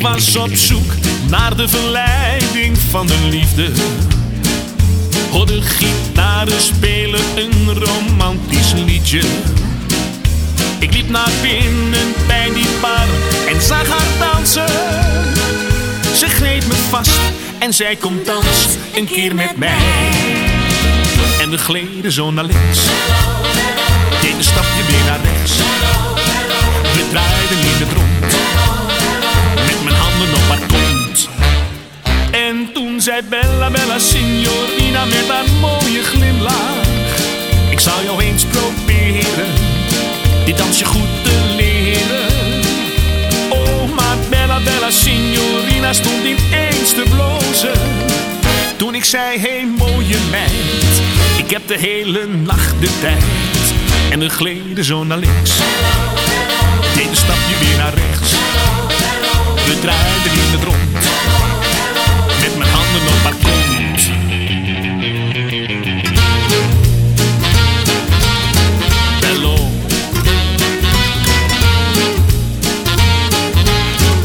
was op zoek naar de verleiding van de liefde. Hoorde gitaren spelen een romantisch liedje. Ik liep naar binnen bij die bar en zag haar dansen. Ze greep me vast en zei kom dans een keer met mij. En we gleden zo naar links. Toen zei Bella, Bella, signorina met haar mooie glimlach. Ik zal jou eens proberen, dit dansje goed te leren. Oh, maar Bella, Bella, signorina stond ineens te blozen. Toen ik zei, hey, mooie meid, ik heb de hele nacht de tijd. En we gleden zo naar links, deed een stapje weer naar rechts. We draaiden in het rond,